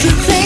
to